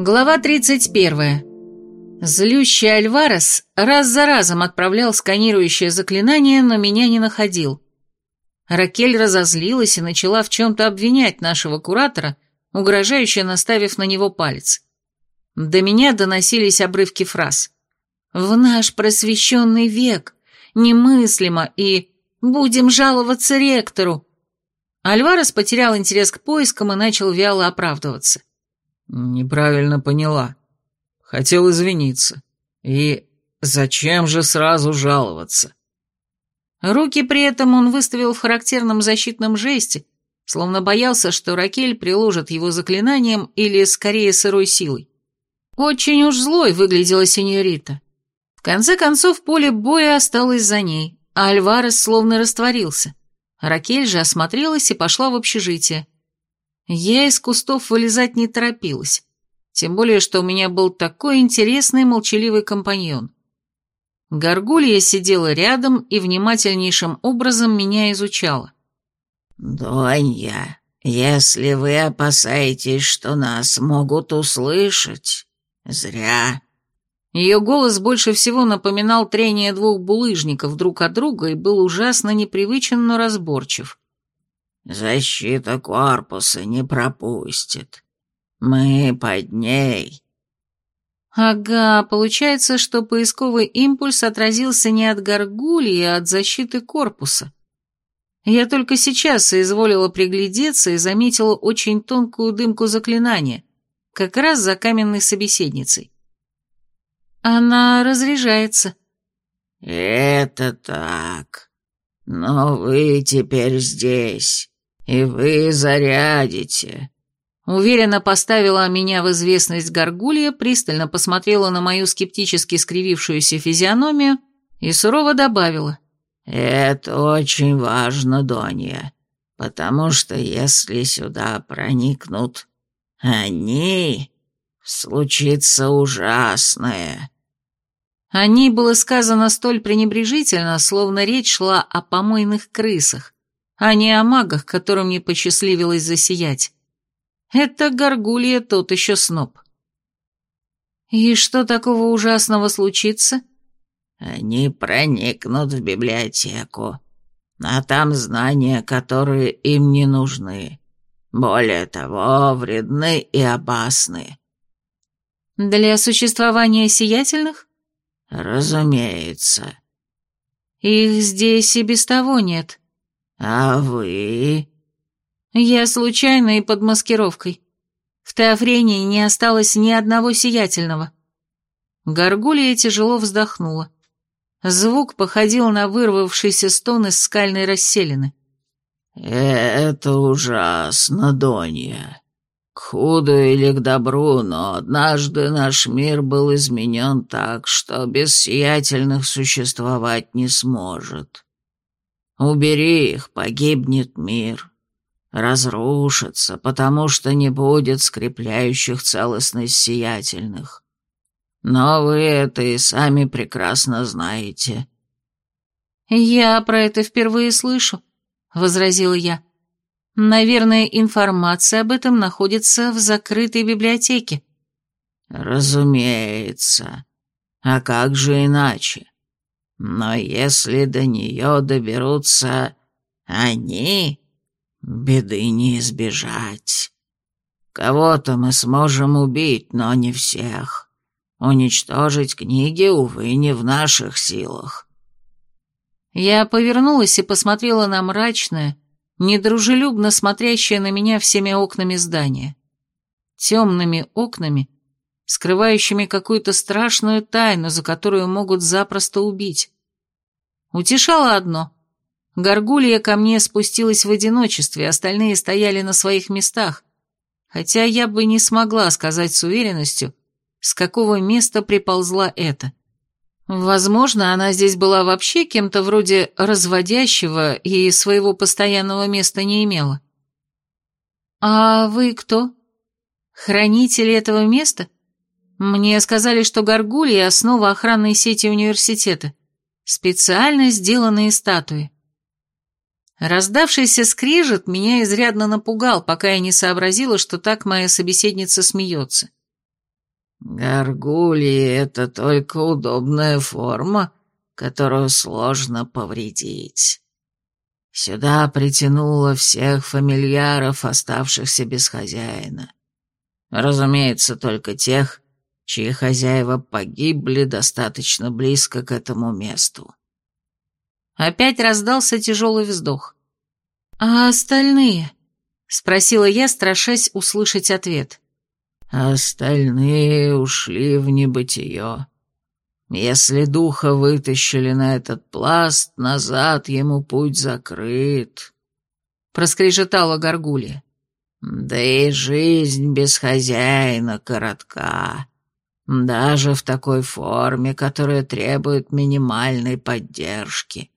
Глава 31. Злющий Альварес раз за разом отправлял сканирующее заклинание, но меня не находил. Ракель разозлилась и начала в чем-то обвинять нашего куратора, угрожающе наставив на него палец. До меня доносились обрывки фраз. «В наш просвещенный век! Немыслимо!» и «Будем жаловаться ректору!» Альварес потерял интерес к поискам и начал вяло оправдываться. «Неправильно поняла. Хотел извиниться. И зачем же сразу жаловаться?» Руки при этом он выставил в характерном защитном жесте, словно боялся, что Ракель приложит его заклинанием или, скорее, сырой силой. Очень уж злой выглядела сеньорита. В конце концов, поле боя осталось за ней, а Альварес словно растворился. Ракель же осмотрелась и пошла в общежитие. Я из кустов вылезать не торопилась, тем более, что у меня был такой интересный молчаливый компаньон. Горгулья сидела рядом и внимательнейшим образом меня изучала. «Донья, если вы опасаетесь, что нас могут услышать, зря». Ее голос больше всего напоминал трение двух булыжников друг от друга и был ужасно непривычен, но разборчив. Защита корпуса не пропустит. Мы под ней. Ага, получается, что поисковый импульс отразился не от горгульи, а от защиты корпуса. Я только сейчас соизволила приглядеться и заметила очень тонкую дымку заклинания, как раз за каменной собеседницей. Она разряжается. Это так. Но вы теперь здесь. «И вы зарядите». Уверенно поставила меня в известность Горгулья, пристально посмотрела на мою скептически скривившуюся физиономию и сурово добавила. «Это очень важно, Донья, потому что если сюда проникнут они, случится ужасное». «Они» было сказано столь пренебрежительно, словно речь шла о помойных крысах а не о магах, которым не посчастливилось засиять. Это горгулья тот еще сноб. И что такого ужасного случится? Они проникнут в библиотеку, а там знания, которые им не нужны. Более того, вредны и опасны. Для существования сиятельных? Разумеется. Их здесь и без того нет. «А вы?» «Я случайно и под маскировкой. В Теофрении не осталось ни одного сиятельного». Горгулья тяжело вздохнула. Звук походил на вырвавшийся стон из скальной расселины. «Это ужасно, Донья. К худу или к добру, но однажды наш мир был изменен так, что без сиятельных существовать не сможет. Убери их, погибнет мир. Разрушится, потому что не будет скрепляющих целостность сиятельных. Но вы это и сами прекрасно знаете». «Я про это впервые слышу», — возразила я. «Наверное, информация об этом находится в закрытой библиотеке». «Разумеется. А как же иначе? Но если до нее доберутся они, беды не избежать. Кого-то мы сможем убить, но не всех. Уничтожить книги, увы, не в наших силах. Я повернулась и посмотрела на мрачное, недружелюбно смотрящее на меня всеми окнами здания. Темными окнами, скрывающими какую-то страшную тайну, за которую могут запросто убить. Утешало одно. Горгулья ко мне спустилась в одиночестве, остальные стояли на своих местах, хотя я бы не смогла сказать с уверенностью, с какого места приползла это. Возможно, она здесь была вообще кем-то вроде разводящего и своего постоянного места не имела. «А вы кто? Хранители этого места?» Мне сказали, что Гаргулья — основа охранной сети университета. Специально сделанные статуи. Раздавшийся скрежет меня изрядно напугал, пока я не сообразила, что так моя собеседница смеется. Горгульи — это только удобная форма, которую сложно повредить. Сюда притянуло всех фамильяров, оставшихся без хозяина. Разумеется, только тех, чьи хозяева погибли достаточно близко к этому месту. Опять раздался тяжелый вздох. «А остальные?» — спросила я, страшась услышать ответ. «Остальные ушли в небытие. Если духа вытащили на этот пласт, назад ему путь закрыт», — проскрежетала горгулья. «Да и жизнь без хозяина коротка, даже в такой форме, которая требует минимальной поддержки».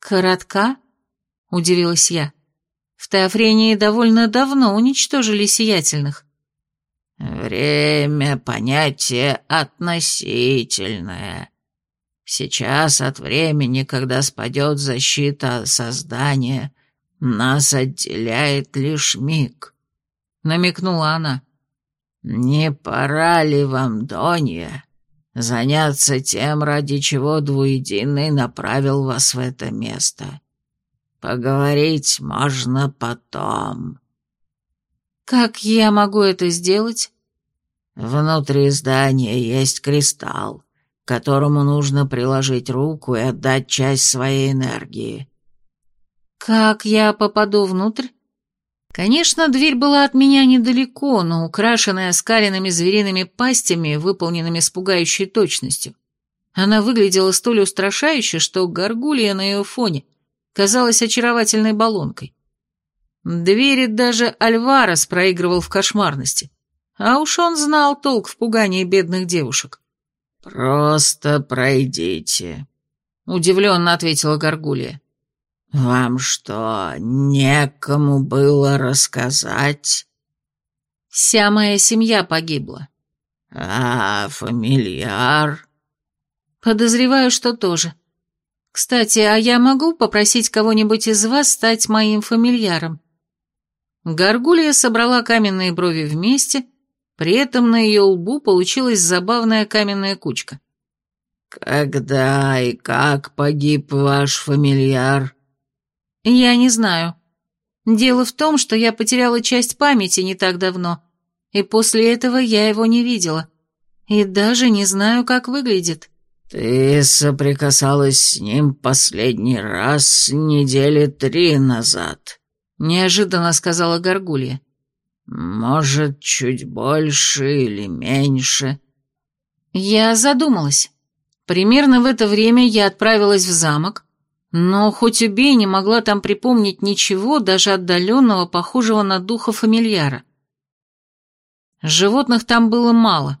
«Коротка?» — удивилась я. «В Теофрении довольно давно уничтожили сиятельных». «Время — понятие относительное. Сейчас от времени, когда спадет защита создания, нас отделяет лишь миг», — намекнула она. «Не пора ли вам, Донья, заняться тем, ради чего двуединый направил вас в это место. Поговорить можно потом». «Как я могу это сделать?» «Внутри здания есть кристалл, к которому нужно приложить руку и отдать часть своей энергии». «Как я попаду внутрь?» Конечно, дверь была от меня недалеко, но украшенная оскаленными звериными пастями, выполненными с пугающей точностью. Она выглядела столь устрашающе, что горгулья на ее фоне казалась очаровательной баллонкой. Двери даже Альварес проигрывал в кошмарности, а уж он знал толк в пугании бедных девушек. «Просто пройдите», — удивленно ответила горгулья. «Вам что, некому было рассказать?» «Вся моя семья погибла». «А фамильяр?» «Подозреваю, что тоже. Кстати, а я могу попросить кого-нибудь из вас стать моим фамильяром?» Горгулья собрала каменные брови вместе, при этом на ее лбу получилась забавная каменная кучка. «Когда и как погиб ваш фамильяр?» «Я не знаю. Дело в том, что я потеряла часть памяти не так давно, и после этого я его не видела. И даже не знаю, как выглядит». «Ты соприкасалась с ним последний раз недели три назад», — неожиданно сказала Горгулья. «Может, чуть больше или меньше?» Я задумалась. Примерно в это время я отправилась в замок, но хоть убей не могла там припомнить ничего, даже отдаленного, похожего на духа фамильяра. Животных там было мало,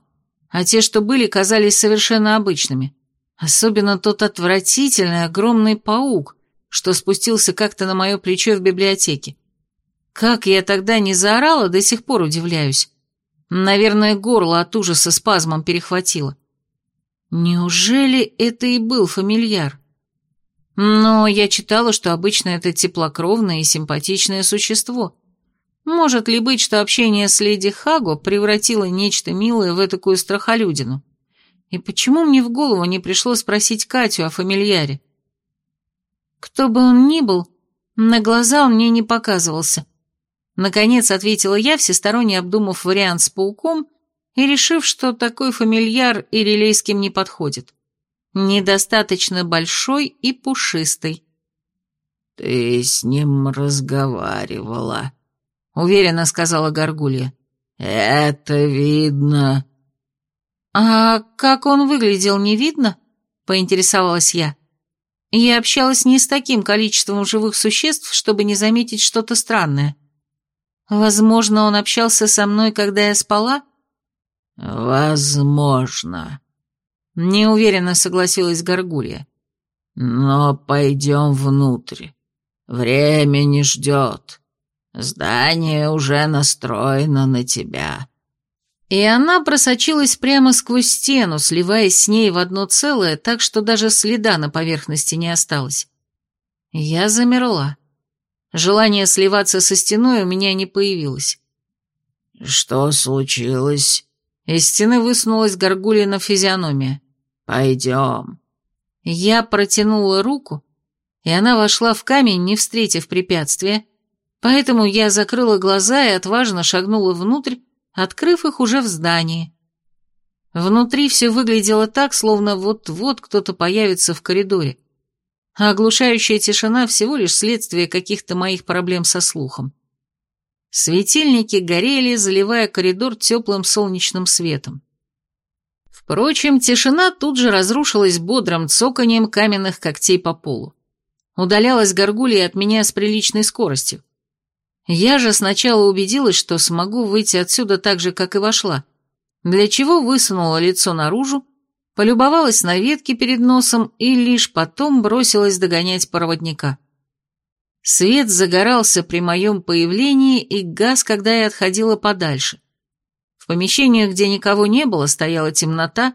а те, что были, казались совершенно обычными. Особенно тот отвратительный огромный паук, что спустился как-то на мое плечо в библиотеке. Как я тогда не заорала, до сих пор удивляюсь. Наверное, горло от ужаса спазмом перехватило. Неужели это и был фамильяр? Но я читала, что обычно это теплокровное и симпатичное существо. Может ли быть, что общение с леди Хаго превратило нечто милое в такую страхолюдину? И почему мне в голову не пришло спросить Катю о фамильяре? Кто бы он ни был, на глаза он мне не показывался. Наконец ответила я, всесторонне обдумав вариант с пауком и решив, что такой фамильяр и релейским не подходит недостаточно большой и пушистый. «Ты с ним разговаривала», — уверенно сказала Горгулья. «Это видно». «А как он выглядел, не видно?» — поинтересовалась я. Я общалась не с таким количеством живых существ, чтобы не заметить что-то странное. Возможно, он общался со мной, когда я спала? Возможно. Неуверенно согласилась Горгулья. Но пойдем внутрь. Время не ждет. Здание уже настроено на тебя. И она просочилась прямо сквозь стену, сливаясь с ней в одно целое, так что даже следа на поверхности не осталось. Я замерла. Желание сливаться со стеной у меня не появилось. «Что случилось?» Из стены высунулась горгульина физиономия. «Пойдем». Я протянула руку, и она вошла в камень, не встретив препятствия, поэтому я закрыла глаза и отважно шагнула внутрь, открыв их уже в здании. Внутри все выглядело так, словно вот-вот кто-то появится в коридоре, а оглушающая тишина всего лишь следствие каких-то моих проблем со слухом. Светильники горели, заливая коридор теплым солнечным светом. Впрочем, тишина тут же разрушилась бодрым цоканьем каменных когтей по полу. Удалялась горгулья от меня с приличной скоростью. Я же сначала убедилась, что смогу выйти отсюда так же, как и вошла, для чего высунула лицо наружу, полюбовалась на ветки перед носом и лишь потом бросилась догонять проводника. Свет загорался при моем появлении и газ, когда я отходила подальше. В помещениях, где никого не было, стояла темнота,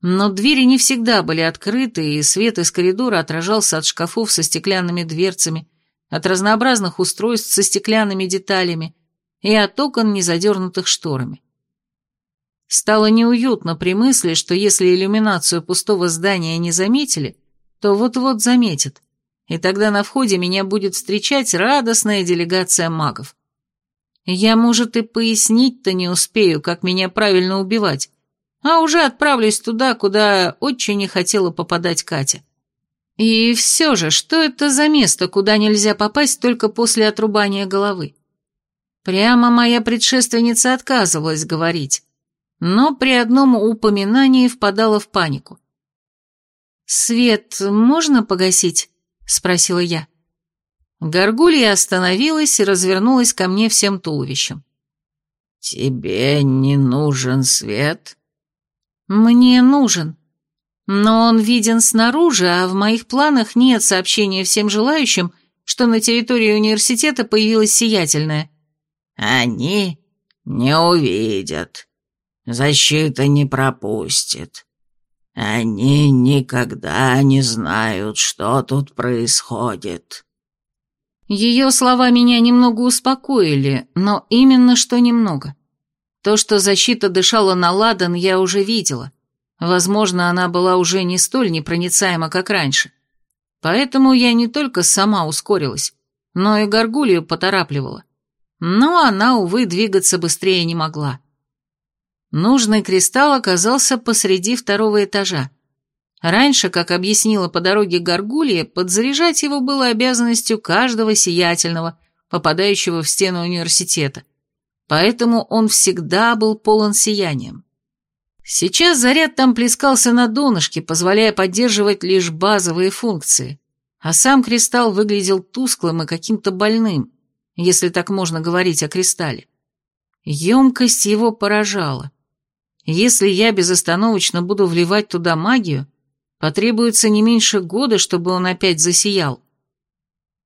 но двери не всегда были открыты, и свет из коридора отражался от шкафов со стеклянными дверцами, от разнообразных устройств со стеклянными деталями и от окон, не шторами. Стало неуютно при мысли, что если иллюминацию пустого здания не заметили, то вот-вот заметят, и тогда на входе меня будет встречать радостная делегация магов. Я, может, и пояснить-то не успею, как меня правильно убивать, а уже отправлюсь туда, куда очень не хотела попадать Катя. И все же, что это за место, куда нельзя попасть только после отрубания головы? Прямо моя предшественница отказывалась говорить, но при одном упоминании впадала в панику. «Свет можно погасить?» — спросила я. Горгулья остановилась и развернулась ко мне всем туловищем. «Тебе не нужен свет?» «Мне нужен. Но он виден снаружи, а в моих планах нет сообщения всем желающим, что на территории университета появилась сиятельная». «Они не увидят. Защита не пропустит. Они никогда не знают, что тут происходит». Ее слова меня немного успокоили, но именно что немного. То, что защита дышала на ладан, я уже видела. Возможно, она была уже не столь непроницаема, как раньше. Поэтому я не только сама ускорилась, но и горгулью поторапливала. Но она, увы, двигаться быстрее не могла. Нужный кристалл оказался посреди второго этажа. Раньше, как объяснила по дороге Гаргулья, подзаряжать его было обязанностью каждого сиятельного, попадающего в стену университета. Поэтому он всегда был полон сиянием. Сейчас заряд там плескался на донышке, позволяя поддерживать лишь базовые функции, а сам кристалл выглядел тусклым и каким-то больным, если так можно говорить о кристалле. Емкость его поражала. Если я безостановочно буду вливать туда магию, потребуется не меньше года, чтобы он опять засиял.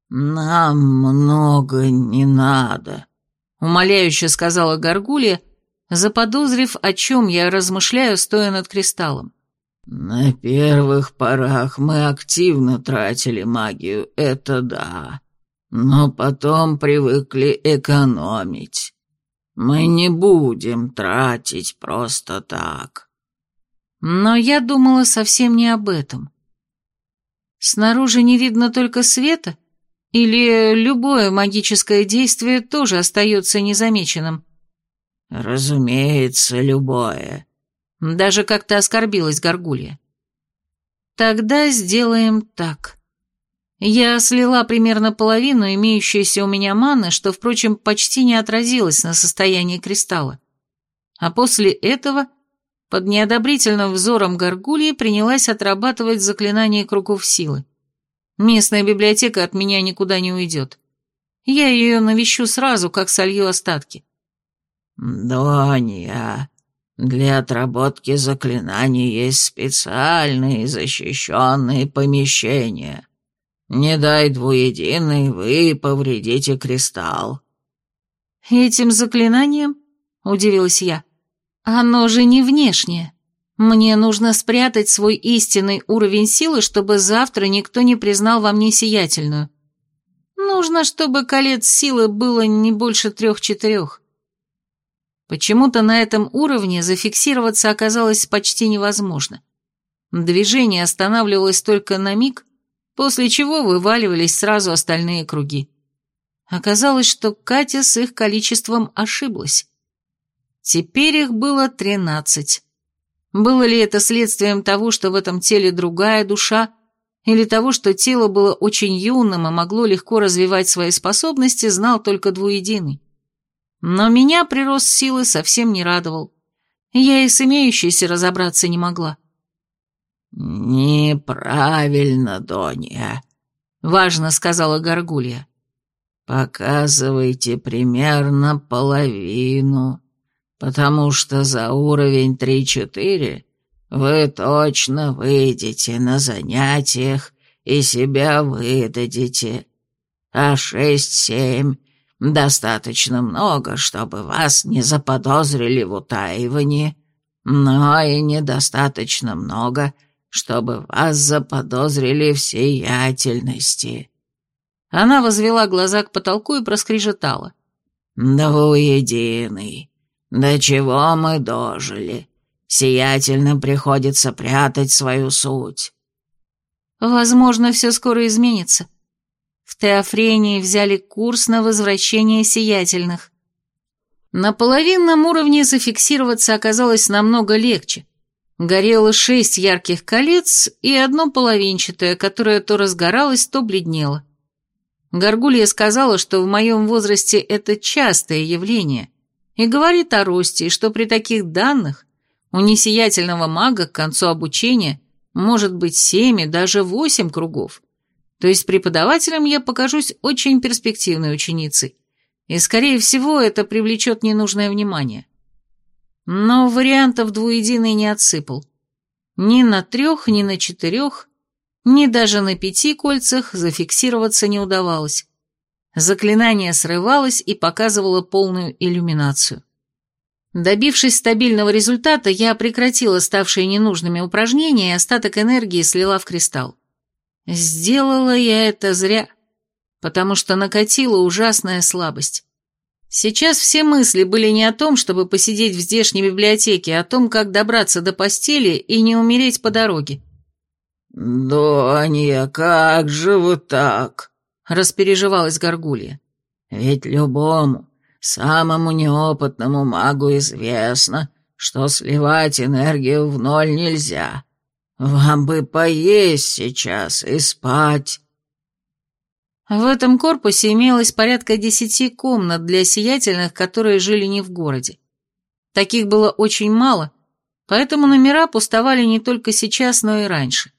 «Нам много не надо», — умоляюще сказала Горгулья, заподозрив, о чем я размышляю, стоя над кристаллом. «На первых порах мы активно тратили магию, это да, но потом привыкли экономить». Мы не будем тратить просто так. Но я думала совсем не об этом. Снаружи не видно только света? Или любое магическое действие тоже остается незамеченным? Разумеется, любое. Даже как-то оскорбилась Горгулья. Тогда сделаем так. Я слила примерно половину имеющейся у меня маны, что, впрочем, почти не отразилось на состоянии кристалла. А после этого, под неодобрительным взором горгульи, принялась отрабатывать заклинание кругов силы. Местная библиотека от меня никуда не уйдет. Я ее навещу сразу, как солью остатки. «Донья, для отработки заклинаний есть специальные защищенные помещения», не дай двуединый, вы повредите кристалл». «Этим заклинанием?» — удивилась я. «Оно же не внешнее. Мне нужно спрятать свой истинный уровень силы, чтобы завтра никто не признал во мне сиятельную. Нужно, чтобы колец силы было не больше трех-четырех». Почему-то на этом уровне зафиксироваться оказалось почти невозможно. Движение останавливалось только на миг, после чего вываливались сразу остальные круги. Оказалось, что Катя с их количеством ошиблась. Теперь их было тринадцать. Было ли это следствием того, что в этом теле другая душа, или того, что тело было очень юным и могло легко развивать свои способности, знал только двуединый. Но меня прирост силы совсем не радовал. Я и с имеющейся разобраться не могла. «Неправильно, Донья», — важно сказала Горгулья. «Показывайте примерно половину, потому что за уровень три-четыре вы точно выйдете на занятиях и себя выдадите, а шесть-семь достаточно много, чтобы вас не заподозрили в утаивании, но и недостаточно много — чтобы вас заподозрили в сиятельности». Она возвела глаза к потолку и проскрежетала. «Двуединый, до чего мы дожили? Сиятельно приходится прятать свою суть». «Возможно, все скоро изменится. В Теофрении взяли курс на возвращение сиятельных». На половинном уровне зафиксироваться оказалось намного легче, Горело шесть ярких колец и одно половинчатое, которое то разгоралось, то бледнело. Горгулья сказала, что в моем возрасте это частое явление, и говорит о росте, и что при таких данных у несиятельного мага к концу обучения может быть семь и даже восемь кругов. То есть преподавателям я покажусь очень перспективной ученицей, и, скорее всего, это привлечет ненужное внимание. Но вариантов двуединый не отсыпал. Ни на трех, ни на четырех, ни даже на пяти кольцах зафиксироваться не удавалось. Заклинание срывалось и показывало полную иллюминацию. Добившись стабильного результата, я прекратила ставшие ненужными упражнения и остаток энергии слила в кристалл. Сделала я это зря, потому что накатила ужасная слабость. Сейчас все мысли были не о том, чтобы посидеть в здешней библиотеке, а о том, как добраться до постели и не умереть по дороге. «Донья, как же вы так?» — распереживалась Горгулья. «Ведь любому, самому неопытному магу известно, что сливать энергию в ноль нельзя. Вам бы поесть сейчас и спать». В этом корпусе имелось порядка десяти комнат для сиятельных, которые жили не в городе. Таких было очень мало, поэтому номера пустовали не только сейчас, но и раньше.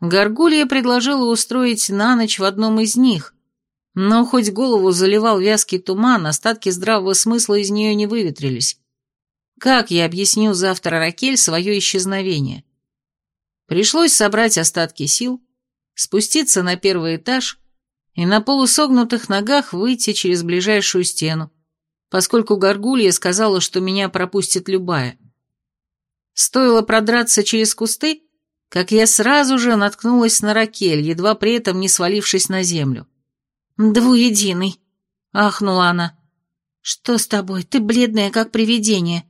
Горгулья предложила устроить на ночь в одном из них, но хоть голову заливал вязкий туман, остатки здравого смысла из нее не выветрились. Как я объясню завтра Ракель свое исчезновение? Пришлось собрать остатки сил, спуститься на первый этаж и на полусогнутых ногах выйти через ближайшую стену, поскольку Горгулья сказала, что меня пропустит любая. Стоило продраться через кусты, как я сразу же наткнулась на Ракель, едва при этом не свалившись на землю. «Двуединый!» — ахнула она. «Что с тобой? Ты бледная, как привидение.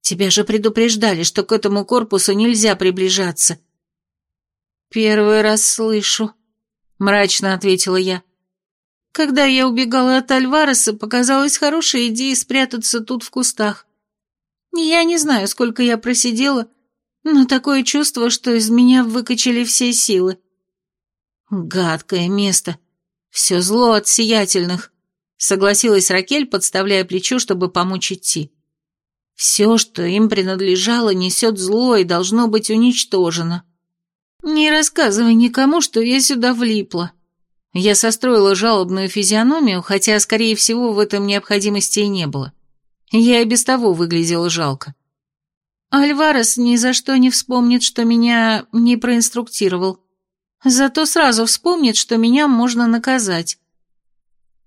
Тебя же предупреждали, что к этому корпусу нельзя приближаться». «Первый раз слышу», — мрачно ответила я. Когда я убегала от Альвареса, показалась хорошая идея спрятаться тут в кустах. Я не знаю, сколько я просидела, но такое чувство, что из меня выкачали все силы. Гадкое место. Все зло от сиятельных, согласилась Ракель, подставляя плечо, чтобы помочь идти. Все, что им принадлежало, несет зло и должно быть уничтожено. Не рассказывай никому, что я сюда влипла. Я состроила жалобную физиономию, хотя, скорее всего, в этом необходимости и не было. Я и без того выглядела жалко. Альварес ни за что не вспомнит, что меня не проинструктировал. Зато сразу вспомнит, что меня можно наказать.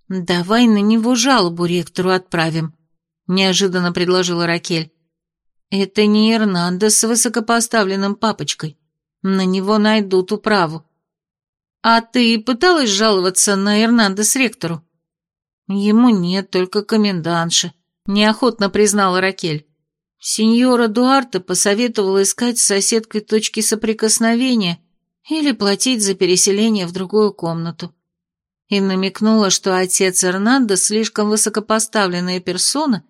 «Давай на него жалобу ректору отправим», — неожиданно предложила Ракель. «Это не Эрнандо с высокопоставленным папочкой. На него найдут управу». «А ты пыталась жаловаться на Эрнандес ректору?» «Ему нет, только комендантша. — неохотно признала Ракель. Сеньора Дуарте посоветовала искать с соседкой точки соприкосновения или платить за переселение в другую комнату. И намекнула, что отец Эрнандо слишком высокопоставленная персона,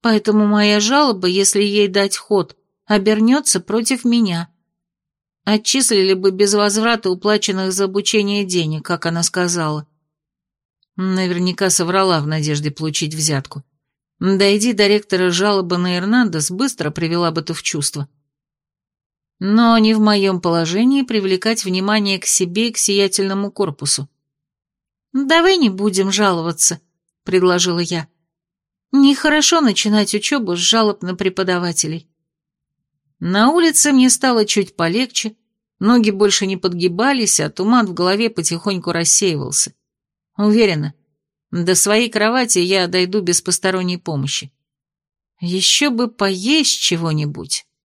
поэтому моя жалоба, если ей дать ход, обернется против меня. Отчислили бы без возврата уплаченных за обучение денег, как она сказала. Наверняка соврала в надежде получить взятку. Дойди до ректора жалобы на Эрнандес, быстро привела бы то в чувство. Но не в моем положении привлекать внимание к себе и к сиятельному корпусу. «Давай не будем жаловаться», — предложила я. «Нехорошо начинать учебу с жалоб на преподавателей». На улице мне стало чуть полегче, ноги больше не подгибались, а туман в голове потихоньку рассеивался. Уверена, до своей кровати я дойду без посторонней помощи. Еще бы поесть чего-нибудь.